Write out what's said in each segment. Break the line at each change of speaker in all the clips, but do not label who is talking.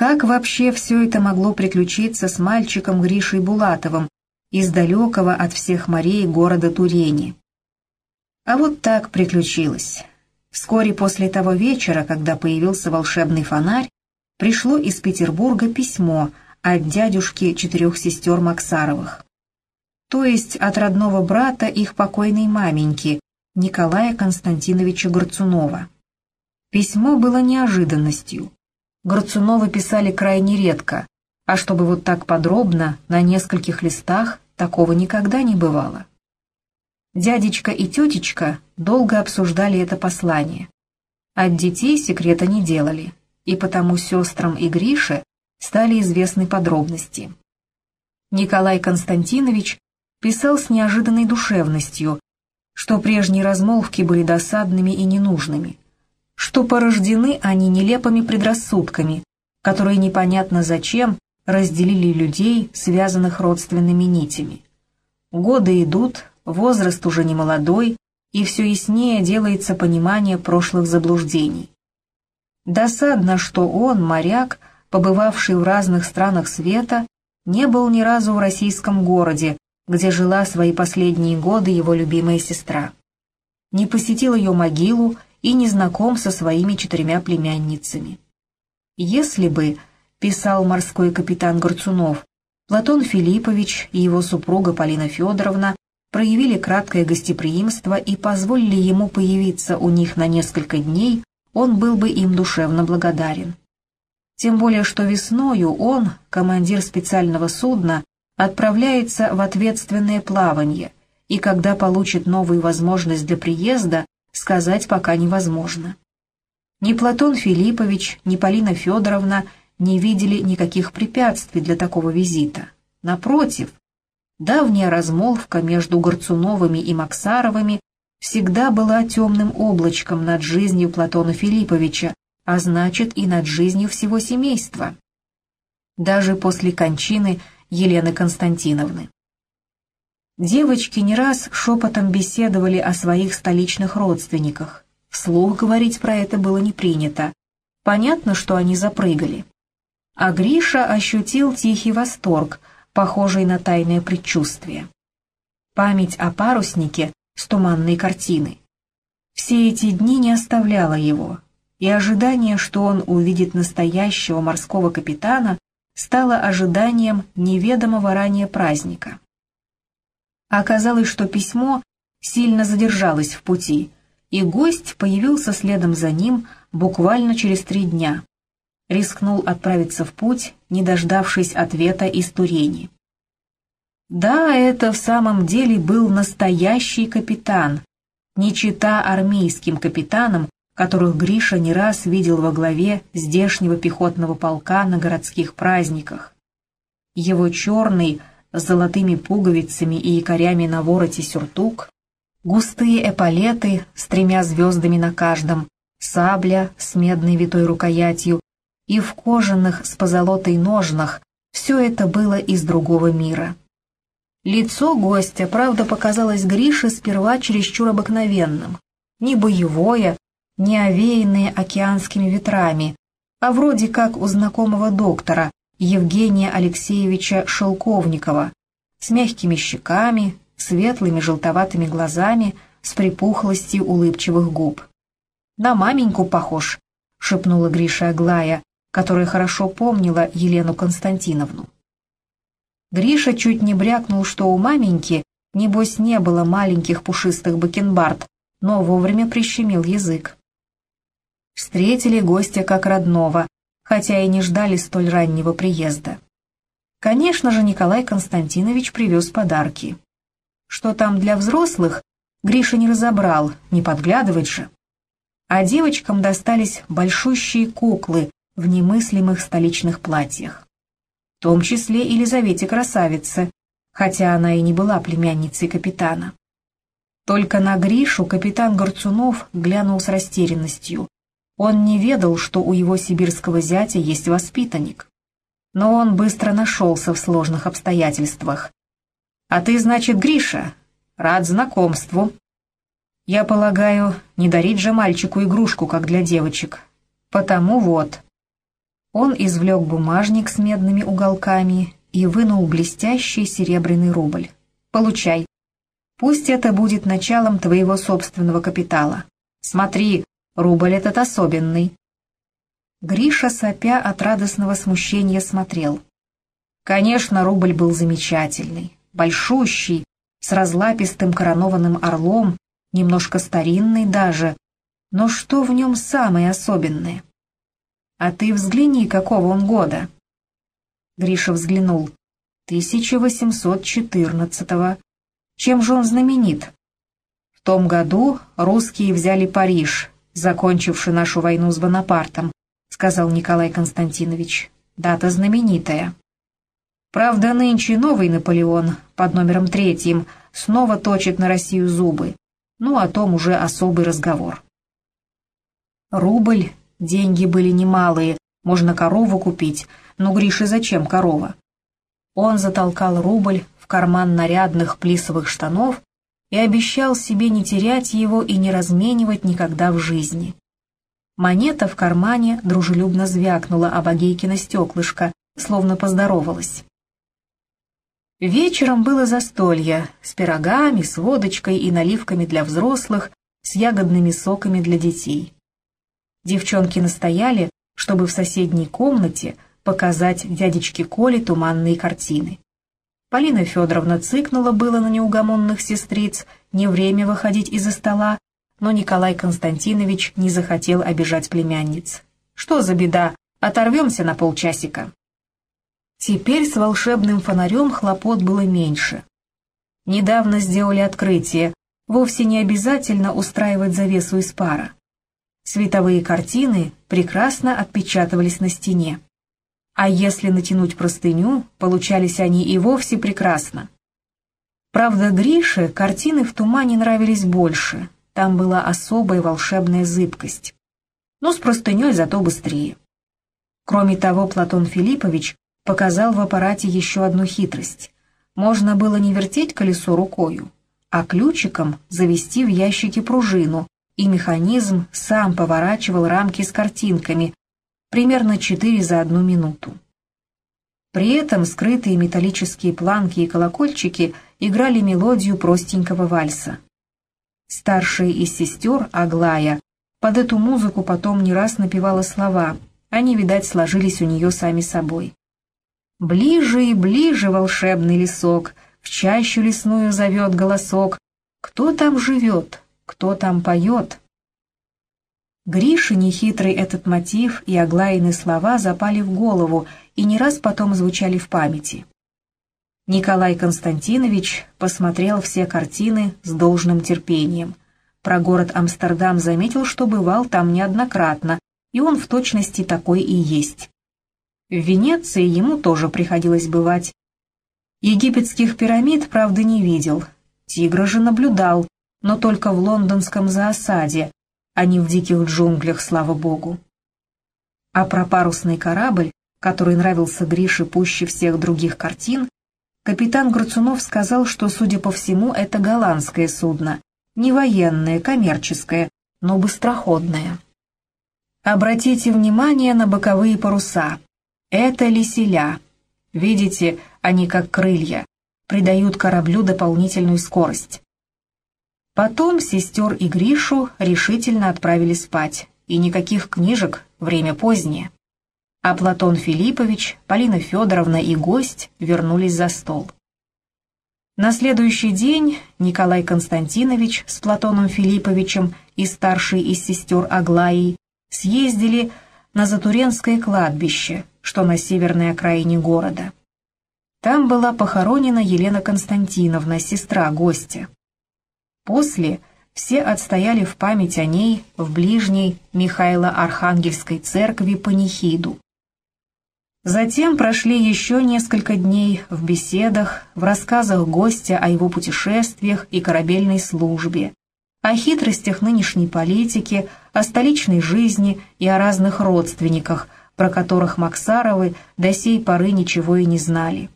Как вообще все это могло приключиться с мальчиком Гришей Булатовым из далекого от всех морей города Турени? А вот так приключилось. Вскоре после того вечера, когда появился волшебный фонарь, пришло из Петербурга письмо от дядюшки четырех сестер Максаровых. То есть от родного брата их покойной маменьки, Николая Константиновича Горцунова. Письмо было неожиданностью. Горцунова писали крайне редко, а чтобы вот так подробно, на нескольких листах, такого никогда не бывало. Дядечка и тетечка долго обсуждали это послание. От детей секрета не делали, и потому сестрам и Грише стали известны подробности. Николай Константинович писал с неожиданной душевностью, что прежние размолвки были досадными и ненужными, что порождены они нелепыми предрассудками, которые непонятно зачем разделили людей, связанных родственными нитями. Годы идут, возраст уже не молодой, и все яснее делается понимание прошлых заблуждений. Досадно, что он, моряк, побывавший в разных странах света, не был ни разу в российском городе, где жила свои последние годы его любимая сестра. Не посетил ее могилу и не знаком со своими четырьмя племянницами. Если бы, писал морской капитан Горцунов, Платон Филиппович и его супруга Полина Федоровна проявили краткое гостеприимство и позволили ему появиться у них на несколько дней, он был бы им душевно благодарен. Тем более, что весною он, командир специального судна, отправляется в ответственное плавание, и когда получит новую возможность для приезда, сказать пока невозможно. Ни Платон Филиппович, ни Полина Федоровна не видели никаких препятствий для такого визита. Напротив, Давняя размолвка между Горцуновыми и Максаровыми всегда была темным облачком над жизнью Платона Филипповича, а значит и над жизнью всего семейства. Даже после кончины Елены Константиновны. Девочки не раз шепотом беседовали о своих столичных родственниках. Вслух говорить про это было не принято. Понятно, что они запрыгали. А Гриша ощутил тихий восторг – похожий на тайное предчувствие. Память о паруснике с туманной картины. Все эти дни не оставляла его, и ожидание, что он увидит настоящего морского капитана, стало ожиданием неведомого ранее праздника. Оказалось, что письмо сильно задержалось в пути, и гость появился следом за ним буквально через три дня, рискнул отправиться в путь, не дождавшись ответа из Турени. Да, это в самом деле был настоящий капитан, не чита армейским капитанам, которых Гриша не раз видел во главе здешнего пехотного полка на городских праздниках. Его черный, с золотыми пуговицами и якорями на вороте сюртук, густые эполеты с тремя звездами на каждом, сабля с медной витой рукоятью и в кожаных с позолотой ножнах все это было из другого мира. Лицо гостя, правда, показалось Грише сперва чересчур обыкновенным, не боевое, не овеянное океанскими ветрами, а вроде как у знакомого доктора Евгения Алексеевича Шелковникова, с мягкими щеками, светлыми желтоватыми глазами, с припухлостью улыбчивых губ. «На маменьку похож», — шепнула Гриша Аглая, которая хорошо помнила Елену Константиновну. Гриша чуть не брякнул, что у маменьки, небось, не было маленьких пушистых бакенбард, но вовремя прищемил язык. Встретили гостя как родного, хотя и не ждали столь раннего приезда. Конечно же, Николай Константинович привез подарки. Что там для взрослых, Гриша не разобрал, не подглядывать же. А девочкам достались большущие куклы в немыслимых столичных платьях. В том числе Елизавете Красавице, хотя она и не была племянницей капитана. Только на Гришу капитан Горцунов глянул с растерянностью. Он не ведал, что у его сибирского зятя есть воспитанник. Но он быстро нашелся в сложных обстоятельствах. «А ты, значит, Гриша? Рад знакомству». «Я полагаю, не дарить же мальчику игрушку, как для девочек. Потому вот». Он извлек бумажник с медными уголками и вынул блестящий серебряный рубль. «Получай. Пусть это будет началом твоего собственного капитала. Смотри, рубль этот особенный». Гриша, сопя от радостного смущения, смотрел. Конечно, рубль был замечательный, большущий, с разлапистым коронованным орлом, немножко старинный даже. Но что в нем самое особенное? А ты взгляни, какого он года. Гриша взглянул. 1814-го. Чем же он знаменит? В том году русские взяли Париж, закончивший нашу войну с Бонапартом, сказал Николай Константинович. Дата знаменитая. Правда, нынче новый Наполеон под номером третьим снова точит на Россию зубы. Ну, о том уже особый разговор. Рубль, деньги были немалые, можно корову купить, но Грише зачем корова? Он затолкал рубль в карман нарядных плисовых штанов и обещал себе не терять его и не разменивать никогда в жизни. Монета в кармане дружелюбно звякнула об Агейкино стеклышко, словно поздоровалась. Вечером было застолье с пирогами, с водочкой и наливками для взрослых, с ягодными соками для детей. Девчонки настояли, чтобы в соседней комнате показать дядечке Коле туманные картины. Полина Федоровна цыкнула было на неугомонных сестриц, не время выходить из-за стола, но Николай Константинович не захотел обижать племянниц. «Что за беда? Оторвемся на полчасика». Теперь с волшебным фонарем хлопот было меньше. Недавно сделали открытие, вовсе не обязательно устраивать завесу из пара. Световые картины прекрасно отпечатывались на стене. А если натянуть простыню, получались они и вовсе прекрасно. Правда, Грише картины в тумане нравились больше, там была особая волшебная зыбкость. Но с простыней зато быстрее. Кроме того, Платон Филиппович показал в аппарате еще одну хитрость. Можно было не вертеть колесо рукою, а ключиком завести в ящике пружину, и механизм сам поворачивал рамки с картинками, примерно четыре за одну минуту. При этом скрытые металлические планки и колокольчики играли мелодию простенького вальса. Старшая из сестер, Аглая, под эту музыку потом не раз напевала слова, они, видать, сложились у нее сами собой. Ближе и ближе волшебный лесок, в чащу лесную зовет голосок. Кто там живет, кто там поет? Грише нехитрый этот мотив и Аглаины слова запали в голову и не раз потом звучали в памяти. Николай Константинович посмотрел все картины с должным терпением. Про город Амстердам заметил, что бывал там неоднократно, и он в точности такой и есть. В Венеции ему тоже приходилось бывать. Египетских пирамид, правда, не видел. Тигра же наблюдал, но только в лондонском заосаде, а не в диких джунглях, слава богу. А про парусный корабль, который нравился Грише пуще всех других картин, капитан Грацунов сказал, что, судя по всему, это голландское судно, не военное, коммерческое, но быстроходное. Обратите внимание на боковые паруса. Это лиселя. Видите, они как крылья, придают кораблю дополнительную скорость. Потом сестер и Гришу решительно отправили спать, и никаких книжек, время позднее. А Платон Филиппович, Полина Федоровна и гость вернулись за стол. На следующий день Николай Константинович с Платоном Филипповичем и старшей из сестер Аглаей съездили на Затуренское кладбище, что на северной окраине города. Там была похоронена Елена Константиновна, сестра гостя. После все отстояли в память о ней в ближней Михайло-Архангельской церкви панихиду. Затем прошли еще несколько дней в беседах, в рассказах гостя о его путешествиях и корабельной службе, о хитростях нынешней политики, о столичной жизни и о разных родственниках – про которых Максаровы до сей поры ничего и не знали.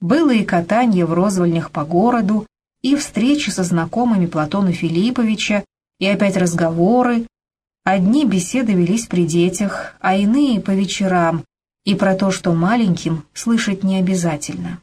Было и катание в розвольнях по городу, и встречи со знакомыми Платона Филипповича, и опять разговоры, Одни беседы велись при детях, а иные по вечерам, и про то, что маленьким слышать не обязательно.